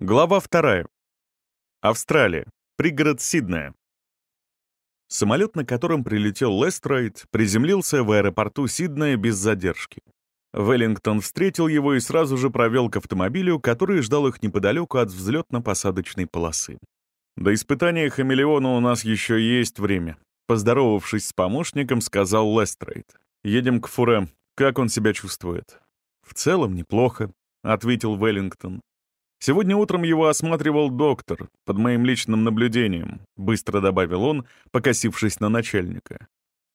Глава вторая. Австралия. Пригород Сиднея. Самолет, на котором прилетел Лестрайд, приземлился в аэропорту Сиднея без задержки. Веллингтон встретил его и сразу же провел к автомобилю, который ждал их неподалеку от взлетно-посадочной полосы. «До испытания хамелеона у нас еще есть время», — поздоровавшись с помощником, сказал Лестрейд. «Едем к Фуре. Как он себя чувствует?» «В целом неплохо», — ответил Веллингтон. «Сегодня утром его осматривал доктор, под моим личным наблюдением», — быстро добавил он, покосившись на начальника.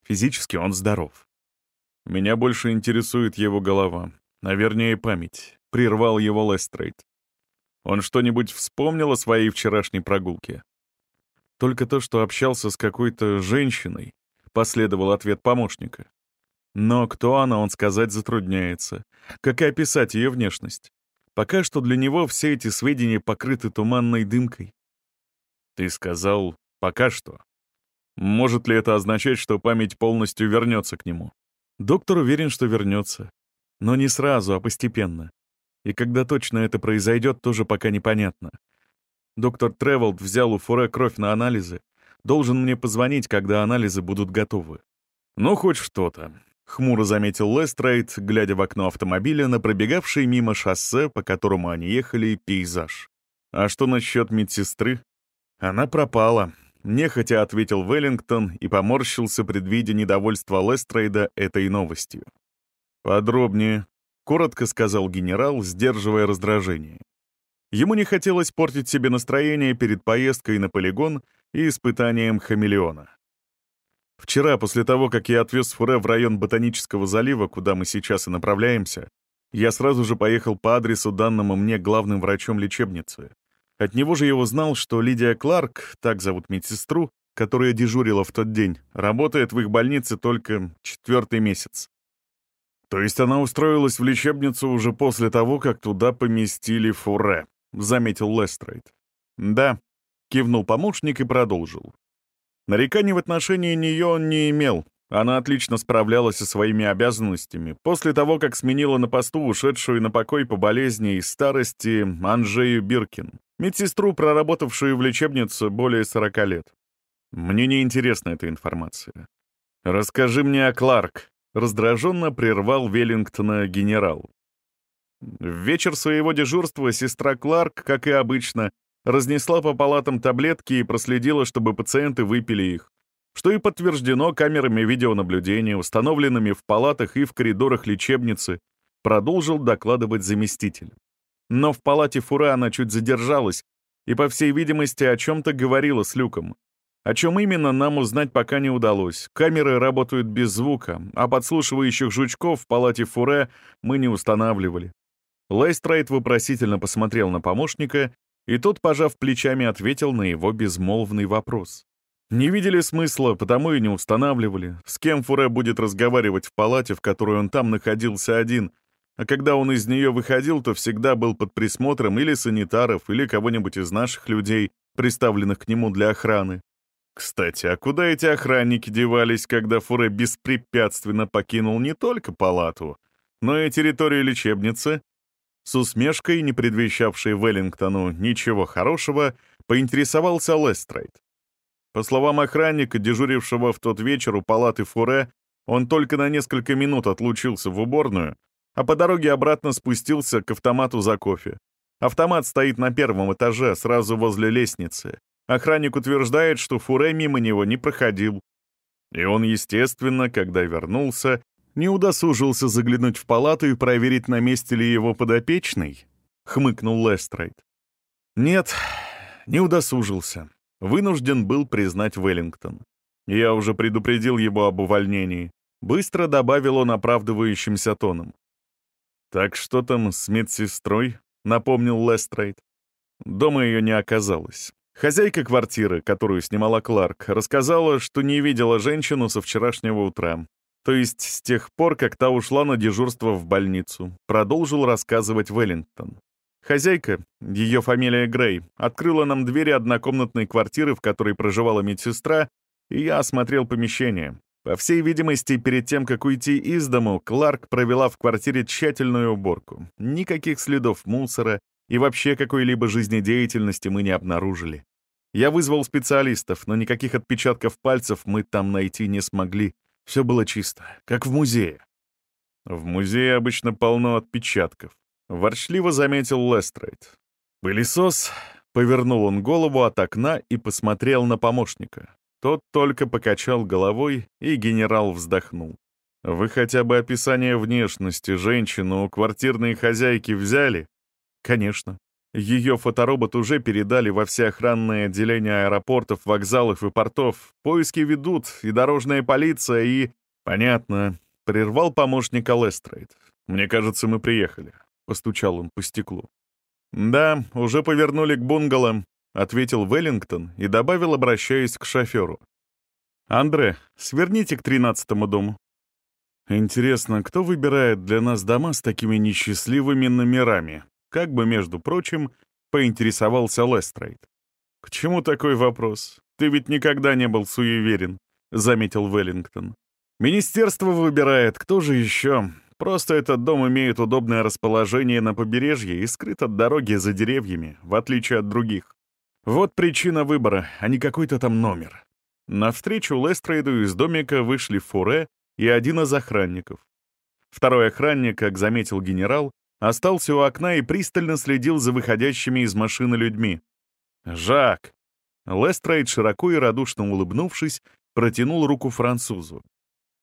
«Физически он здоров». «Меня больше интересует его голова, а вернее память», — прервал его Лестрейд. «Он что-нибудь вспомнил о своей вчерашней прогулке?» «Только то, что общался с какой-то женщиной», — последовал ответ помощника. Но кто она, он сказать затрудняется. Как и описать ее внешность? Пока что для него все эти сведения покрыты туманной дымкой. Ты сказал «пока что». Может ли это означать, что память полностью вернется к нему? Доктор уверен, что вернется. Но не сразу, а постепенно. И когда точно это произойдет, тоже пока непонятно. Доктор Тревелд взял у Фуре кровь на анализы. Должен мне позвонить, когда анализы будут готовы. Ну, хоть что-то. — хмуро заметил Лестрейд, глядя в окно автомобиля на пробегавший мимо шоссе, по которому они ехали, пейзаж. «А что насчет медсестры?» «Она пропала», — нехотя ответил Веллингтон и поморщился, предвидя недовольство Лестрейда этой новостью. «Подробнее», — коротко сказал генерал, сдерживая раздражение. Ему не хотелось портить себе настроение перед поездкой на полигон и испытанием хамелеона. Вчера, после того, как я отвез Фуре в район Ботанического залива, куда мы сейчас и направляемся, я сразу же поехал по адресу, данному мне главным врачом лечебницы. От него же его знал, что Лидия Кларк, так зовут медсестру, которая дежурила в тот день, работает в их больнице только четвертый месяц. То есть она устроилась в лечебницу уже после того, как туда поместили Фуре, заметил Лестрейд. Да, кивнул помощник и продолжил. Нареканий в отношении нее он не имел. Она отлично справлялась со своими обязанностями после того, как сменила на посту ушедшую на покой по болезни и старости Анжею Биркин, медсестру, проработавшую в лечебнице более 40 лет. Мне не интересна эта информация. «Расскажи мне о Кларк», — раздраженно прервал Веллингтона генерал. В вечер своего дежурства сестра Кларк, как и обычно, разнесла по палатам таблетки и проследила, чтобы пациенты выпили их, что и подтверждено камерами видеонаблюдения, установленными в палатах и в коридорах лечебницы, продолжил докладывать заместитель. Но в палате Фуре она чуть задержалась и, по всей видимости, о чем-то говорила с Люком. О чем именно, нам узнать пока не удалось. Камеры работают без звука, а подслушивающих жучков в палате Фуре мы не устанавливали. Лейстрайт вопросительно посмотрел на помощника и тот, пожав плечами, ответил на его безмолвный вопрос. Не видели смысла, потому и не устанавливали, с кем Фуре будет разговаривать в палате, в которой он там находился один, а когда он из нее выходил, то всегда был под присмотром или санитаров, или кого-нибудь из наших людей, приставленных к нему для охраны. Кстати, а куда эти охранники девались, когда Фуре беспрепятственно покинул не только палату, но и территорию лечебницы? С усмешкой, не предвещавшей Веллингтону ничего хорошего, поинтересовался Лестрейд. По словам охранника, дежурившего в тот вечер у палаты Фуре, он только на несколько минут отлучился в уборную, а по дороге обратно спустился к автомату за кофе. Автомат стоит на первом этаже, сразу возле лестницы. Охранник утверждает, что Фуре мимо него не проходил. И он, естественно, когда вернулся, не удосужился заглянуть в палату и проверить, на месте ли его подопечный?» — хмыкнул Лестрейд. «Нет, не удосужился. Вынужден был признать Веллингтон. Я уже предупредил его об увольнении. Быстро добавил он оправдывающимся тоном. «Так что там с медсестрой?» — напомнил Лестрейд. Дома ее не оказалось. Хозяйка квартиры, которую снимала Кларк, рассказала, что не видела женщину со вчерашнего утра. То есть с тех пор, как та ушла на дежурство в больницу, продолжил рассказывать Веллингтон. Хозяйка, ее фамилия Грей, открыла нам двери однокомнатной квартиры, в которой проживала медсестра, и я осмотрел помещение. По всей видимости, перед тем, как уйти из дому, Кларк провела в квартире тщательную уборку. Никаких следов мусора, и вообще какой-либо жизнедеятельности мы не обнаружили. Я вызвал специалистов, но никаких отпечатков пальцев мы там найти не смогли. Все было чисто, как в музее. В музее обычно полно отпечатков. Ворчливо заметил Лестрейд. Пылесос... Повернул он голову от окна и посмотрел на помощника. Тот только покачал головой, и генерал вздохнул. «Вы хотя бы описание внешности женщины у квартирной хозяйки взяли?» «Конечно. Ее фоторобот уже передали во все охранные отделения аэропортов, вокзалов и портов. Поиски ведут, и дорожная полиция, и...» «Понятно», — прервал помощник Алестрейд. «Мне кажется, мы приехали», — постучал он по стеклу. «Да, уже повернули к бунгало», — ответил Веллингтон и добавил, обращаясь к шоферу. «Андре, сверните к тринадцатому дому». «Интересно, кто выбирает для нас дома с такими несчастливыми номерами?» Как бы, между прочим, поинтересовался Лестрейд. «К чему такой вопрос? Ты ведь никогда не был суеверен», — заметил Веллингтон. «Министерство выбирает, кто же еще? Просто этот дом имеет удобное расположение на побережье и скрыт от дороги за деревьями, в отличие от других. Вот причина выбора, а не какой-то там номер». Навстречу Лестрейду из домика вышли Фуре и один из охранников. Второй охранник, как заметил генерал, остался у окна и пристально следил за выходящими из машины людьми. «Жак!» Лестрейд, широко и радушно улыбнувшись, протянул руку французу.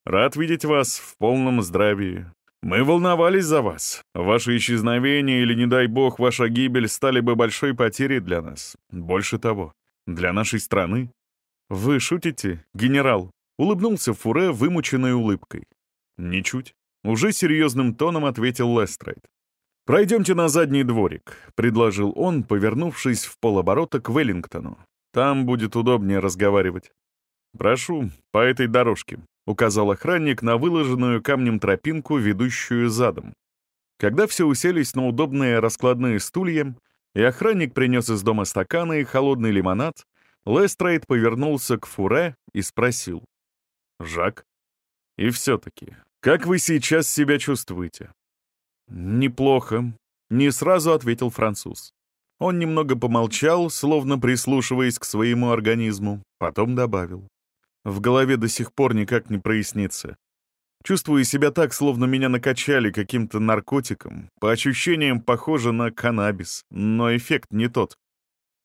«Рад видеть вас в полном здравии. Мы волновались за вас. Ваше исчезновение или, не дай бог, ваша гибель стали бы большой потерей для нас. Больше того, для нашей страны. Вы шутите, генерал?» Улыбнулся Фуре вымученной улыбкой. «Ничуть». Уже серьезным тоном ответил Лестрейд. «Пройдемте на задний дворик», — предложил он, повернувшись в полоборота к Веллингтону. «Там будет удобнее разговаривать». «Прошу, по этой дорожке», — указал охранник на выложенную камнем тропинку, ведущую задом. Когда все уселись на удобные раскладные стулья, и охранник принес из дома стаканы и холодный лимонад, Лестрейд повернулся к Фуре и спросил. «Жак, и все-таки, как вы сейчас себя чувствуете?» «Неплохо», — не сразу ответил француз. Он немного помолчал, словно прислушиваясь к своему организму, потом добавил. В голове до сих пор никак не прояснится. Чувствую себя так, словно меня накачали каким-то наркотиком. По ощущениям похоже на каннабис, но эффект не тот.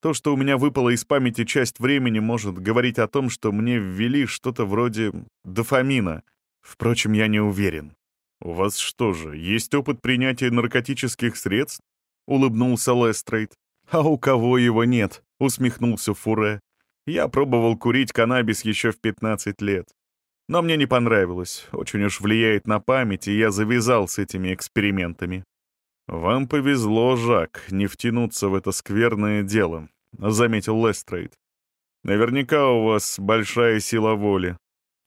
То, что у меня выпало из памяти часть времени, может говорить о том, что мне ввели что-то вроде дофамина. Впрочем, я не уверен. «У вас что же, есть опыт принятия наркотических средств?» — улыбнулся Лестрейд. «А у кого его нет?» — усмехнулся Фуре. «Я пробовал курить каннабис еще в 15 лет. Но мне не понравилось, очень уж влияет на память, и я завязал с этими экспериментами». «Вам повезло, Жак, не втянуться в это скверное дело», — заметил Лестрейд. «Наверняка у вас большая сила воли».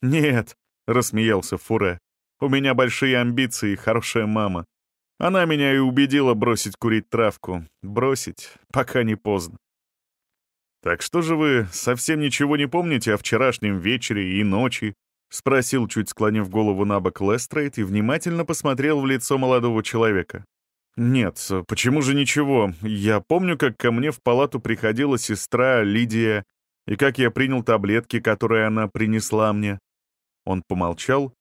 «Нет», — рассмеялся Фуре. У меня большие амбиции и хорошая мама. Она меня и убедила бросить курить травку. Бросить, пока не поздно. «Так что же вы совсем ничего не помните о вчерашнем вечере и ночи?» — спросил, чуть склонив голову на бок Лестрейд и внимательно посмотрел в лицо молодого человека. «Нет, почему же ничего? Я помню, как ко мне в палату приходила сестра Лидия, и как я принял таблетки, которые она принесла мне». Он помолчал,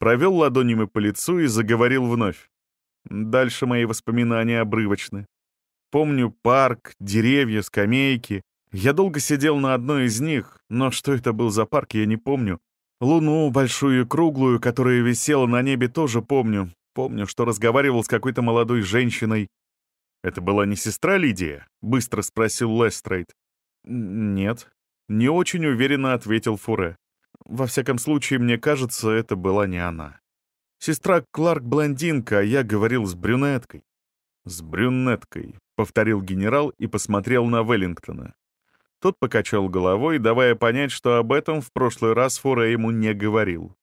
провел ладонями по лицу и заговорил вновь. Дальше мои воспоминания обрывочны. Помню парк, деревья, скамейки. Я долго сидел на одной из них, но что это был за парк, я не помню. Луну, большую и круглую, которая висела на небе, тоже помню. Помню, что разговаривал с какой-то молодой женщиной. «Это была не сестра Лидия?» — быстро спросил Лестрейд. «Нет», — не очень уверенно ответил Фуре. Во всяком случае, мне кажется, это была не она. Сестра Кларк блондинка, а я говорил с брюнеткой. «С брюнеткой», — повторил генерал и посмотрел на Веллингтона. Тот покачал головой, давая понять, что об этом в прошлый раз Форе ему не говорил.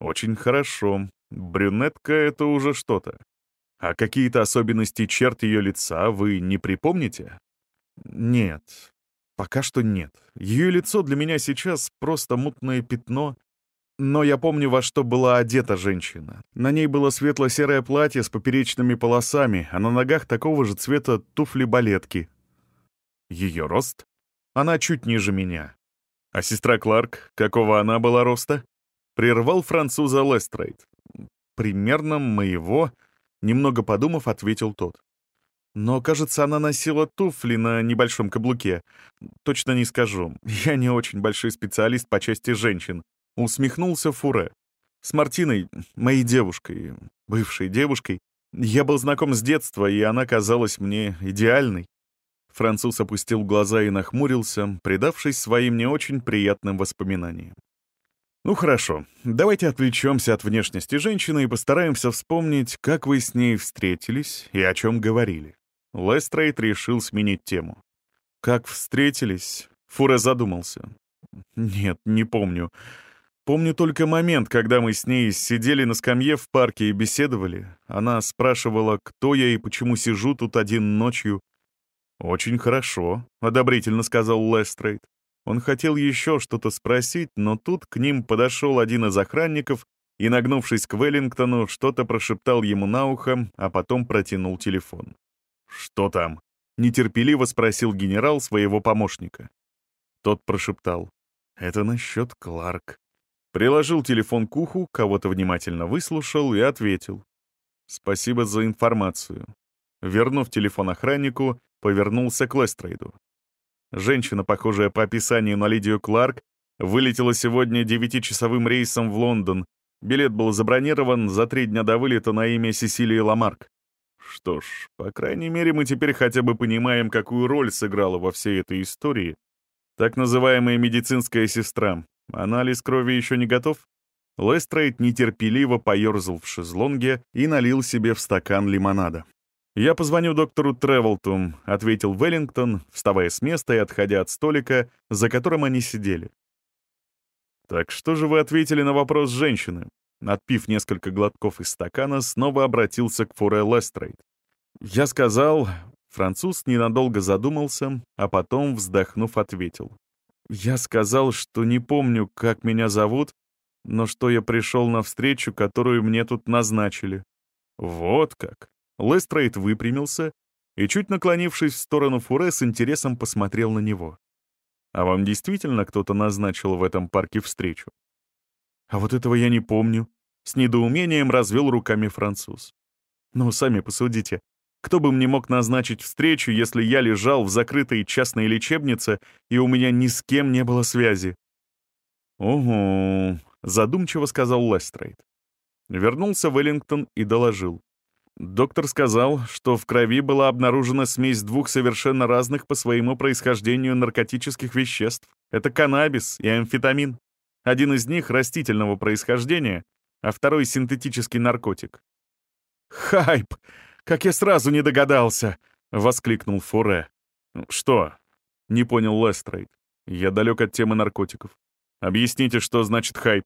«Очень хорошо. Брюнетка — это уже что-то. А какие-то особенности черт ее лица вы не припомните?» «Нет, Пока что нет. Ее лицо для меня сейчас просто мутное пятно. но я помню, во что была одета женщина. На ней было светло-серое платье с поперечными полосами, а на ногах такого же цвета туфли-балетки. Ее рост? Она чуть ниже меня. А сестра Кларк, какого она была роста? Прервал француза Лестрейд. Примерно моего, немного подумав, ответил тот. Но, кажется, она носила туфли на небольшом каблуке. Точно не скажу. Я не очень большой специалист по части женщин. Усмехнулся Фуре. С Мартиной, моей девушкой, бывшей девушкой, я был знаком с детства, и она казалась мне идеальной. Француз опустил глаза и нахмурился, предавшись своим не очень приятным воспоминаниям. «Ну хорошо, давайте отвлечемся от внешности женщины и постараемся вспомнить, как вы с ней встретились и о чем говорили». Лестрейд решил сменить тему. «Как встретились?» Фуре задумался. «Нет, не помню. Помню только момент, когда мы с ней сидели на скамье в парке и беседовали. Она спрашивала, кто я и почему сижу тут один ночью. «Очень хорошо», — одобрительно сказал Лестрейд. Он хотел еще что-то спросить, но тут к ним подошел один из охранников и, нагнувшись к Веллингтону, что-то прошептал ему на ухо, а потом протянул телефон. «Что там?» — нетерпеливо спросил генерал своего помощника. Тот прошептал. «Это насчет Кларк». Приложил телефон к уху, кого-то внимательно выслушал и ответил. «Спасибо за информацию». Вернув телефон охраннику, повернулся к Лестрейду. Женщина, похожая по описанию на Лидию Кларк, вылетела сегодня девятичасовым рейсом в Лондон. Билет был забронирован за три дня до вылета на имя Сесилии Ламарк. Что ж, по крайней мере, мы теперь хотя бы понимаем, какую роль сыграла во всей этой истории так называемая медицинская сестра. Анализ крови еще не готов? Лестрейд нетерпеливо поерзал в шезлонге и налил себе в стакан лимонада. «Я позвоню доктору Тревелту», — ответил Веллингтон, вставая с места и отходя от столика, за которым они сидели. «Так что же вы ответили на вопрос женщины?» Отпив несколько глотков из стакана, снова обратился к Фуре Лестрейд. «Я сказал...» Француз ненадолго задумался, а потом, вздохнув, ответил. «Я сказал, что не помню, как меня зовут, но что я пришел на встречу, которую мне тут назначили». «Вот как!» Лестрейд выпрямился и, чуть наклонившись в сторону Фуре, с интересом посмотрел на него. «А вам действительно кто-то назначил в этом парке встречу?» «А вот этого я не помню», — с недоумением развел руками француз. «Ну, сами посудите. Кто бы мне мог назначить встречу, если я лежал в закрытой частной лечебнице, и у меня ни с кем не было связи?» «Угу», — задумчиво сказал Лестрейд. Вернулся Веллингтон и доложил. Доктор сказал, что в крови была обнаружена смесь двух совершенно разных по своему происхождению наркотических веществ. Это каннабис и амфетамин. Один из них растительного происхождения, а второй — синтетический наркотик. «Хайп! Как я сразу не догадался!» — воскликнул Форе. «Что?» — не понял Лестрейд. «Я далек от темы наркотиков. Объясните, что значит хайп?»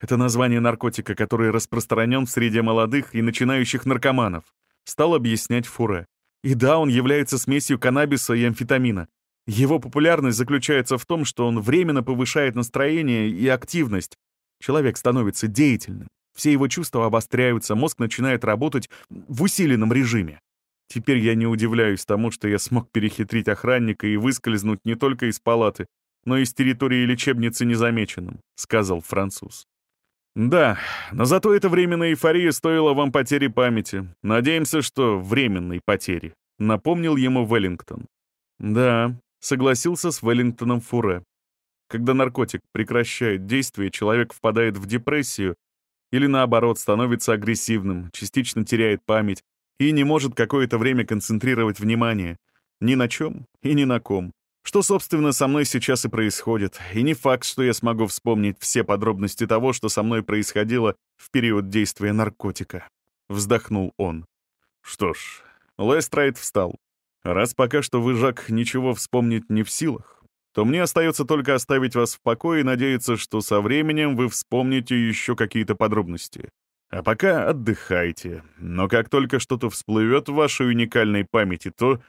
Это название наркотика, который распространен в среде молодых и начинающих наркоманов. Стал объяснять Фуре. И да, он является смесью каннабиса и амфетамина. Его популярность заключается в том, что он временно повышает настроение и активность. Человек становится деятельным. Все его чувства обостряются, мозг начинает работать в усиленном режиме. Теперь я не удивляюсь тому, что я смог перехитрить охранника и выскользнуть не только из палаты, но и с территории лечебницы незамеченным», — сказал француз. «Да, но зато эта временная эйфория стоила вам потери памяти. Надеемся, что временной потери», — напомнил ему Веллингтон. «Да», — согласился с Веллингтоном Фуре. «Когда наркотик прекращает действие, человек впадает в депрессию или, наоборот, становится агрессивным, частично теряет память и не может какое-то время концентрировать внимание ни на чем и ни на ком. Что, собственно, со мной сейчас и происходит. И не факт, что я смогу вспомнить все подробности того, что со мной происходило в период действия наркотика. Вздохнул он. Что ж, Лестрайт встал. Раз пока что вы, Жак, ничего вспомнить не в силах, то мне остается только оставить вас в покое и надеяться, что со временем вы вспомните еще какие-то подробности. А пока отдыхайте. Но как только что-то всплывет в вашей уникальной памяти, то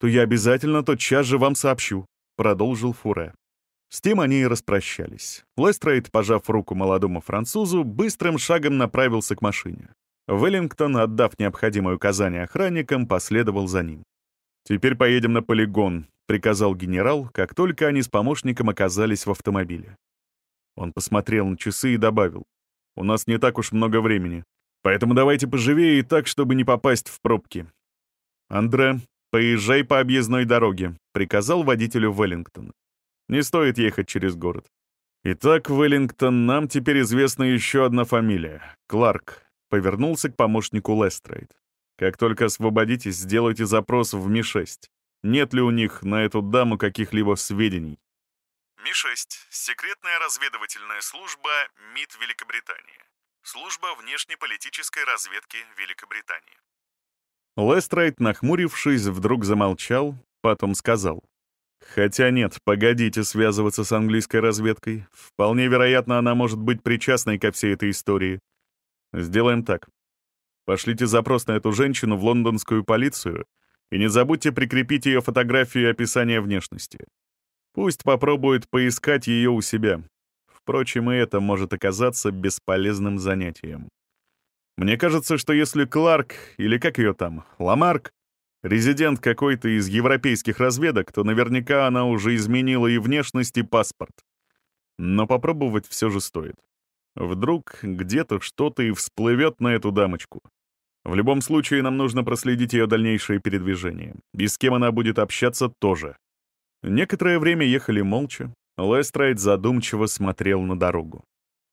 то я обязательно тотчас же вам сообщу», — продолжил Фуре. С тем они и распрощались. Лестрейд, пожав руку молодому французу, быстрым шагом направился к машине. Веллингтон, отдав необходимое указание охранникам, последовал за ним. «Теперь поедем на полигон», — приказал генерал, как только они с помощником оказались в автомобиле. Он посмотрел на часы и добавил. «У нас не так уж много времени, поэтому давайте поживее и так, чтобы не попасть в пробки». «Андре, поезжай по объездной дороге», — приказал водителю Веллингтон. Не стоит ехать через город. Итак, Веллингтон, нам теперь известна еще одна фамилия — Кларк. Повернулся к помощнику Лестрейд. Как только освободитесь, сделайте запрос в Ми-6. Нет ли у них на эту даму каких-либо сведений? Ми-6 — секретная разведывательная служба МИД Великобритании. Служба внешнеполитической разведки Великобритании. Лестрейд, нахмурившись, вдруг замолчал, потом сказал. Хотя нет, погодите связываться с английской разведкой. Вполне вероятно, она может быть причастной ко всей этой истории. Сделаем так. Пошлите запрос на эту женщину в лондонскую полицию и не забудьте прикрепить ее фотографию и описание внешности. Пусть попробует поискать ее у себя. Впрочем, и это может оказаться бесполезным занятием. Мне кажется, что если Кларк, или как ее там, Ламарк, резидент какой-то из европейских разведок, то наверняка она уже изменила и внешность, и паспорт. Но попробовать все же стоит. Вдруг где-то что-то и всплывет на эту дамочку. В любом случае, нам нужно проследить ее дальнейшее передвижение. И с кем она будет общаться тоже. Некоторое время ехали молча. Лестрайд задумчиво смотрел на дорогу.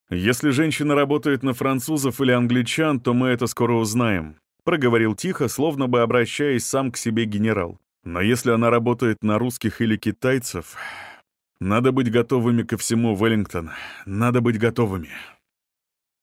«Если женщина работает на французов или англичан, то мы это скоро узнаем. — проговорил тихо, словно бы обращаясь сам к себе генерал. «Но если она работает на русских или китайцев, надо быть готовыми ко всему, Веллингтон. Надо быть готовыми».